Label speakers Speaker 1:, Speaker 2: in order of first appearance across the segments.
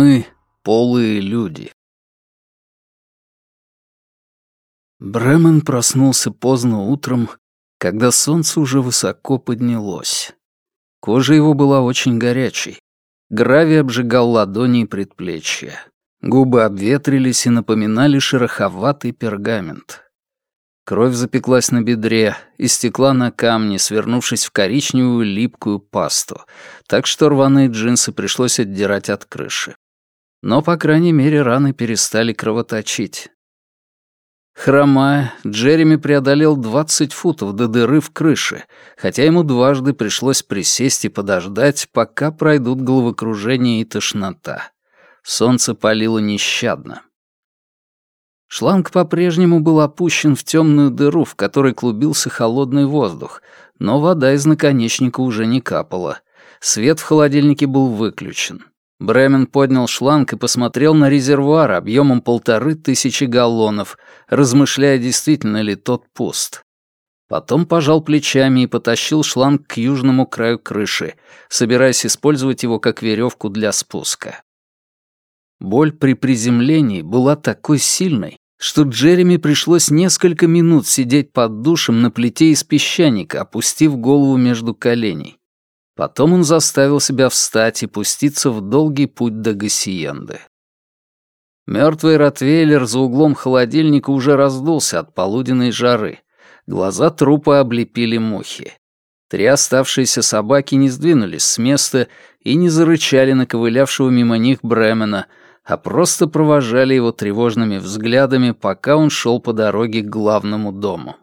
Speaker 1: Мы — полые люди. Бремен проснулся поздно утром, когда солнце уже высоко поднялось. Кожа его была очень горячей. Гравий обжигал ладони и предплечья. Губы обветрились и напоминали шероховатый пергамент. Кровь запеклась на бедре и стекла на камни, свернувшись в коричневую липкую пасту, так что рваные джинсы пришлось отдирать от крыши. Но, по крайней мере, раны перестали кровоточить. Хромая, Джереми преодолел 20 футов до дыры в крыше, хотя ему дважды пришлось присесть и подождать, пока пройдут головокружение и тошнота. Солнце палило нещадно. Шланг по-прежнему был опущен в темную дыру, в которой клубился холодный воздух, но вода из наконечника уже не капала. Свет в холодильнике был выключен. Бремен поднял шланг и посмотрел на резервуар объемом полторы тысячи галлонов, размышляя, действительно ли тот пуст. Потом пожал плечами и потащил шланг к южному краю крыши, собираясь использовать его как веревку для спуска. Боль при приземлении была такой сильной, что Джереми пришлось несколько минут сидеть под душем на плите из песчаника, опустив голову между коленей. Потом он заставил себя встать и пуститься в долгий путь до Гассиенды. Мертвый ротвейлер за углом холодильника уже раздулся от полуденной жары. Глаза трупа облепили мухи. Три оставшиеся собаки не сдвинулись с места и не зарычали на ковылявшего мимо них Бремена, а просто провожали его тревожными взглядами, пока он шел по дороге к главному дому.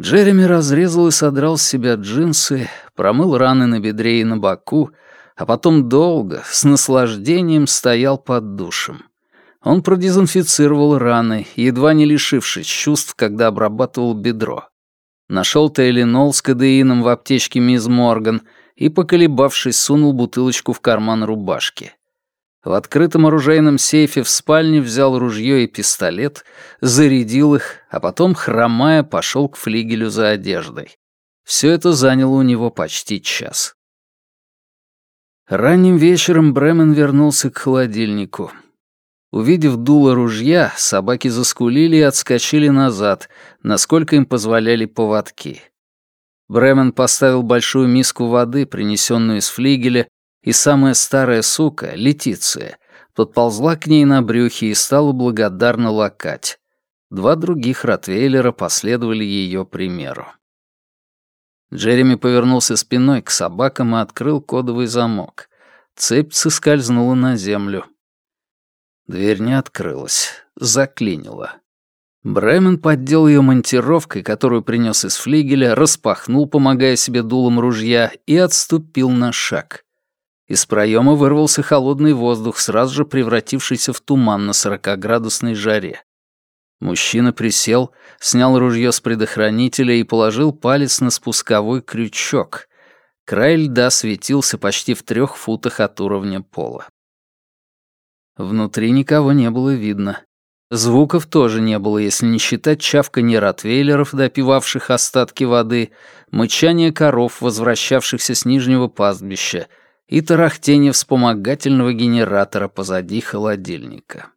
Speaker 1: Джереми разрезал и содрал с себя джинсы, промыл раны на бедре и на боку, а потом долго, с наслаждением стоял под душем. Он продезинфицировал раны, едва не лишившись чувств, когда обрабатывал бедро. Нашел Тейлинол с кадеином в аптечке Мисс Морган и, поколебавшись, сунул бутылочку в карман рубашки. В открытом оружейном сейфе в спальне взял ружье и пистолет, зарядил их, а потом, хромая, пошел к флигелю за одеждой. Все это заняло у него почти час. Ранним вечером Бремен вернулся к холодильнику. Увидев дуло ружья, собаки заскулили и отскочили назад, насколько им позволяли поводки. Бремен поставил большую миску воды, принесенную из флигеля, и самая старая сука, Летиция, подползла к ней на брюхе и стала благодарно лакать. Два других ротвейлера последовали ее примеру. Джереми повернулся спиной к собакам и открыл кодовый замок. Цепь соскользнула на землю. Дверь не открылась, заклинила. Бремен поддел ее монтировкой, которую принес из флигеля, распахнул, помогая себе дулом ружья, и отступил на шаг. Из проема вырвался холодный воздух, сразу же превратившийся в туман на сорокоградусной жаре. Мужчина присел, снял ружье с предохранителя и положил палец на спусковой крючок. Край льда светился почти в трех футах от уровня пола. Внутри никого не было видно. Звуков тоже не было, если не считать чавканье ротвейлеров, допивавших остатки воды, мычание коров, возвращавшихся с нижнего пастбища, и тарахтение вспомогательного генератора позади холодильника.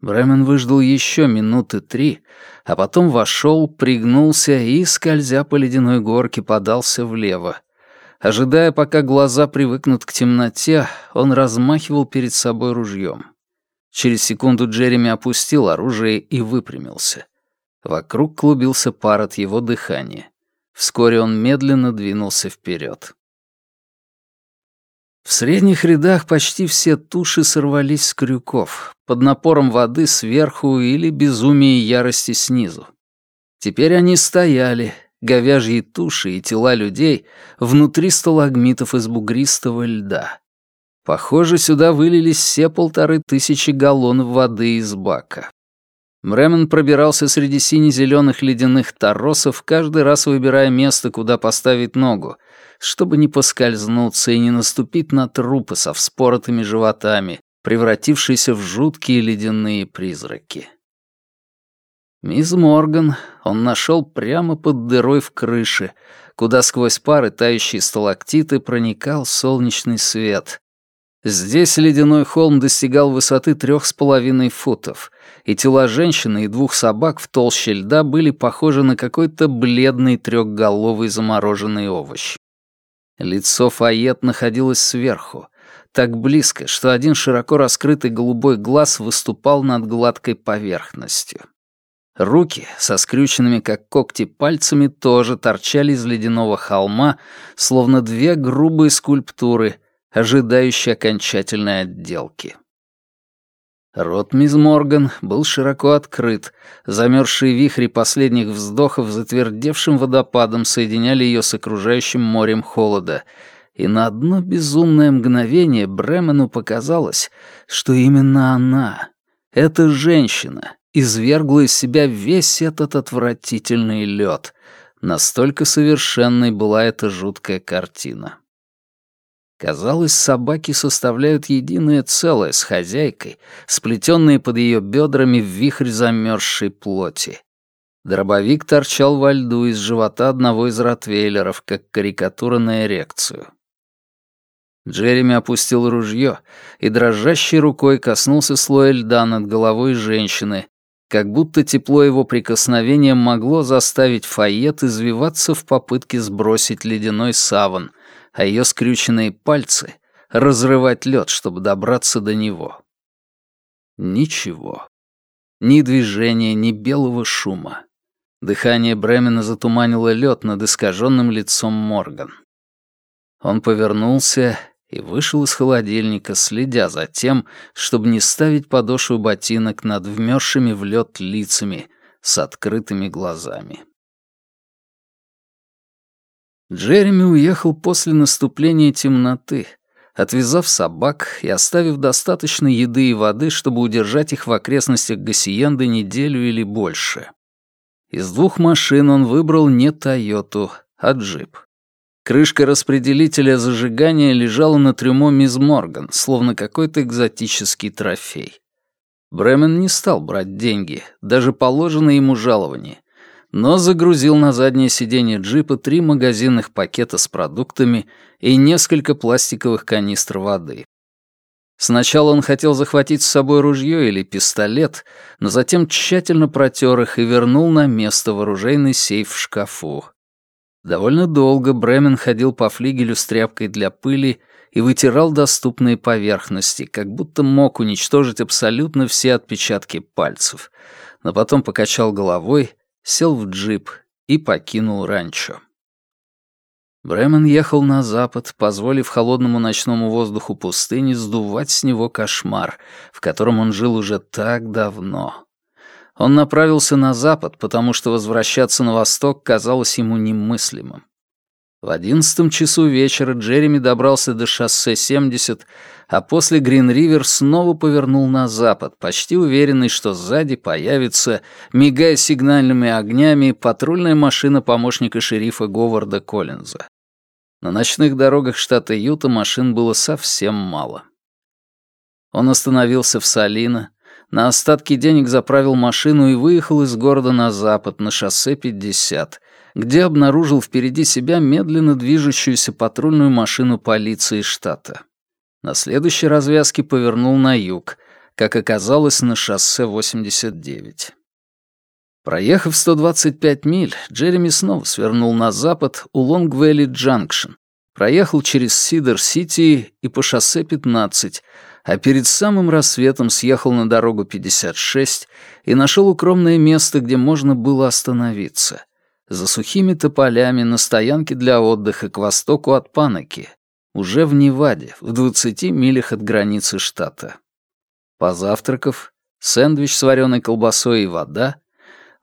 Speaker 1: Бремен выждал еще минуты три, а потом вошел, пригнулся и, скользя по ледяной горке, подался влево. Ожидая, пока глаза привыкнут к темноте, он размахивал перед собой ружьем. Через секунду Джереми опустил оружие и выпрямился. Вокруг клубился пар от его дыхания. Вскоре он медленно двинулся вперед. В средних рядах почти все туши сорвались с крюков, под напором воды сверху или безумие ярости снизу. Теперь они стояли, говяжьи туши и тела людей, внутри сталагмитов из бугристого льда. Похоже, сюда вылились все полторы тысячи галлонов воды из бака. Бремен пробирался среди сине-зеленых ледяных торосов, каждый раз выбирая место, куда поставить ногу, чтобы не поскользнуться и не наступить на трупы со вспоротыми животами, превратившиеся в жуткие ледяные призраки. Мисс Морган он нашел прямо под дырой в крыше, куда сквозь пары тающие сталактиты проникал солнечный свет. Здесь ледяной холм достигал высоты трех с половиной футов, и тела женщины и двух собак в толще льда были похожи на какой-то бледный трехголовый замороженный овощ. Лицо Файет находилось сверху, так близко, что один широко раскрытый голубой глаз выступал над гладкой поверхностью. Руки, со скрюченными как когти пальцами, тоже торчали из ледяного холма, словно две грубые скульптуры, ожидающие окончательной отделки. Рот мисс Морган был широко открыт, замерзшие вихри последних вздохов затвердевшим водопадом соединяли ее с окружающим морем холода, и на одно безумное мгновение Бремену показалось, что именно она, эта женщина, извергла из себя весь этот отвратительный лед. Настолько совершенной была эта жуткая картина. Казалось, собаки составляют единое целое с хозяйкой, сплетенные под ее бедрами в вихрь замерзшей плоти. Дробовик торчал во льду из живота одного из ротвейлеров, как карикатура на эрекцию. Джереми опустил ружье и дрожащей рукой коснулся слоя льда над головой женщины, как будто тепло его прикосновения могло заставить Файет извиваться в попытке сбросить ледяной саван, а ее скрюченные пальцы — разрывать лед, чтобы добраться до него. Ничего. Ни движения, ни белого шума. Дыхание Бремена затуманило лед над искаженным лицом Морган. Он повернулся и вышел из холодильника, следя за тем, чтобы не ставить подошву ботинок над вмерзшими в лед лицами с открытыми глазами. Джереми уехал после наступления темноты, отвязав собак и оставив достаточно еды и воды, чтобы удержать их в окрестностях Гассиенды неделю или больше. Из двух машин он выбрал не Тойоту, а джип. Крышка распределителя зажигания лежала на трюмо мисс Морган, словно какой-то экзотический трофей. Бремен не стал брать деньги, даже положенное ему жалование, но загрузил на заднее сиденье джипа три магазинных пакета с продуктами и несколько пластиковых канистр воды. Сначала он хотел захватить с собой ружье или пистолет, но затем тщательно протер их и вернул на место вооружейный сейф в шкафу. Довольно долго Бремен ходил по флигелю с тряпкой для пыли и вытирал доступные поверхности, как будто мог уничтожить абсолютно все отпечатки пальцев, но потом покачал головой, сел в джип и покинул ранчо. Бремен ехал на запад, позволив холодному ночному воздуху пустыни сдувать с него кошмар, в котором он жил уже так давно. Он направился на запад, потому что возвращаться на восток казалось ему немыслимым. В одиннадцатом часу вечера Джереми добрался до шоссе 70, а после Грин-Ривер снова повернул на запад, почти уверенный, что сзади появится, мигая сигнальными огнями, патрульная машина помощника шерифа Говарда Коллинза. На ночных дорогах штата Юта машин было совсем мало. Он остановился в Салино, на остатки денег заправил машину и выехал из города на запад, на шоссе 50, где обнаружил впереди себя медленно движущуюся патрульную машину полиции штата. На следующей развязке повернул на юг, как оказалось, на шоссе 89. Проехав 125 миль, Джереми снова свернул на запад у Лонгвелли-Джанкшн, проехал через Сидер-Сити и по шоссе 15, а перед самым рассветом съехал на дорогу 56 и нашел укромное место, где можно было остановиться. За сухими тополями на стоянке для отдыха к востоку от Панаки, уже в Неваде, в 20 милях от границы штата. Позавтракав, сэндвич с вареной колбасой и вода,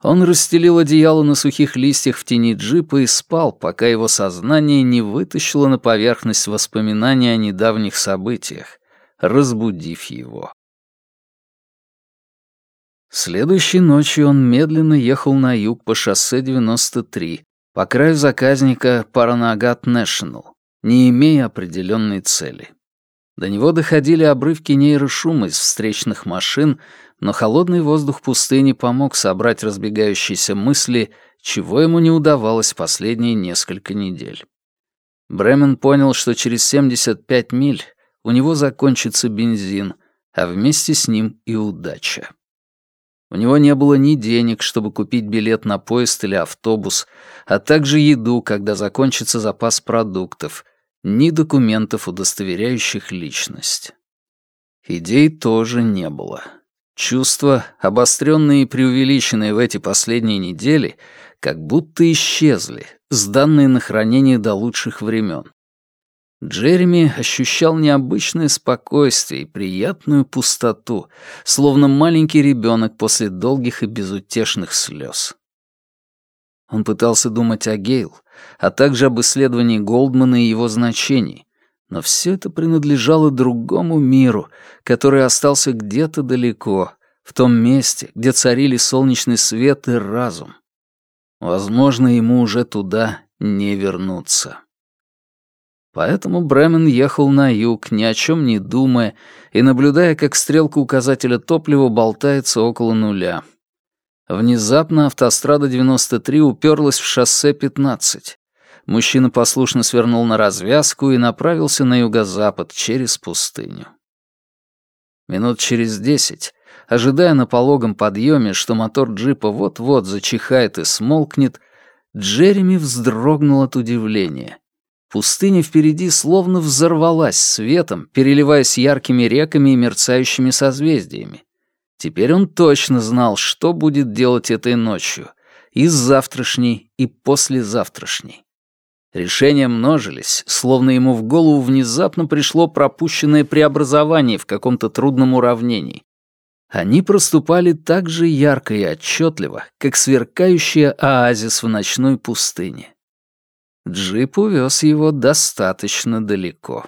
Speaker 1: он расстелил одеяло на сухих листьях в тени джипа и спал, пока его сознание не вытащило на поверхность воспоминаний о недавних событиях, разбудив его. Следующей ночью он медленно ехал на юг по шоссе 93, по краю заказника Паранагат Нэшнл, не имея определенной цели. До него доходили обрывки нейрошума из встречных машин, но холодный воздух пустыни помог собрать разбегающиеся мысли, чего ему не удавалось последние несколько недель. Бремен понял, что через 75 миль у него закончится бензин, а вместе с ним и удача. У него не было ни денег, чтобы купить билет на поезд или автобус, а также еду, когда закончится запас продуктов, ни документов, удостоверяющих личность. Идей тоже не было. Чувства, обостренные и преувеличенные в эти последние недели, как будто исчезли, сданные на хранение до лучших времен. Джереми ощущал необычное спокойствие и приятную пустоту, словно маленький ребенок после долгих и безутешных слез. Он пытался думать о Гейл, а также об исследовании Голдмана и его значений, но все это принадлежало другому миру, который остался где-то далеко, в том месте, где царили солнечный свет и разум. Возможно, ему уже туда не вернуться. Поэтому Бремен ехал на юг, ни о чем не думая, и наблюдая, как стрелка указателя топлива болтается около нуля. Внезапно автострада 93 уперлась в шоссе 15. Мужчина послушно свернул на развязку и направился на юго-запад через пустыню. Минут через десять, ожидая на пологом подъеме, что мотор джипа вот-вот зачихает и смолкнет, Джереми вздрогнул от удивления — Пустыня впереди словно взорвалась светом, переливаясь яркими реками и мерцающими созвездиями. Теперь он точно знал, что будет делать этой ночью, и завтрашней, и послезавтрашней. Решения множились, словно ему в голову внезапно пришло пропущенное преобразование в каком-то трудном уравнении. Они проступали так же ярко и отчетливо, как сверкающий оазис в ночной пустыне. Джип увез его достаточно далеко.